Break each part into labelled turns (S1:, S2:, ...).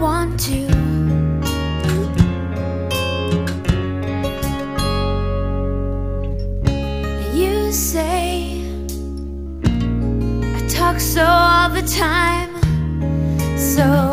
S1: want to. You say I talk so all the time, so.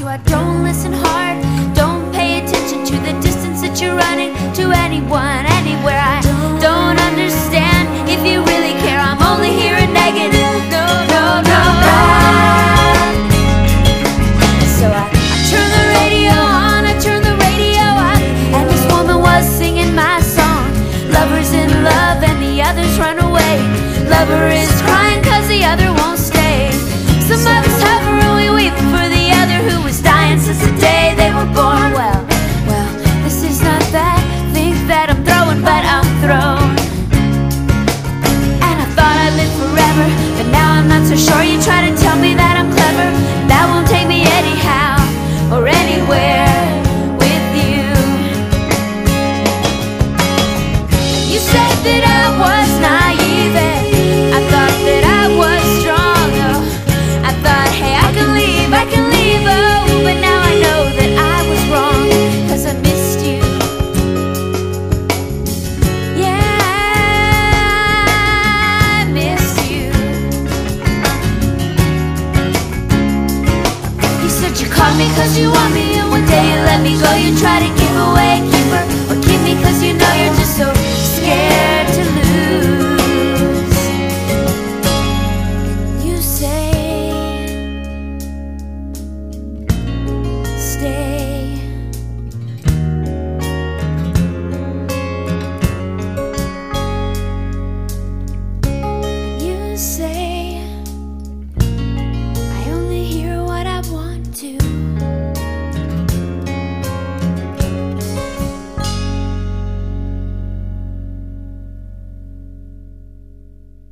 S1: Want. I don't listen hard, don't pay attention to the distance that you're running to anyone, anywhere. I don't understand if you really care. I'm only hearing negative. No, no, no. no. So I, I turn the radio on, I turn the radio on, and this woman was singing my song. Lover's in love and the others run away. Lover is crying cause the other won't me cause you want me And one day you let me go. You try to give away a keeper Or keep me cause you know you're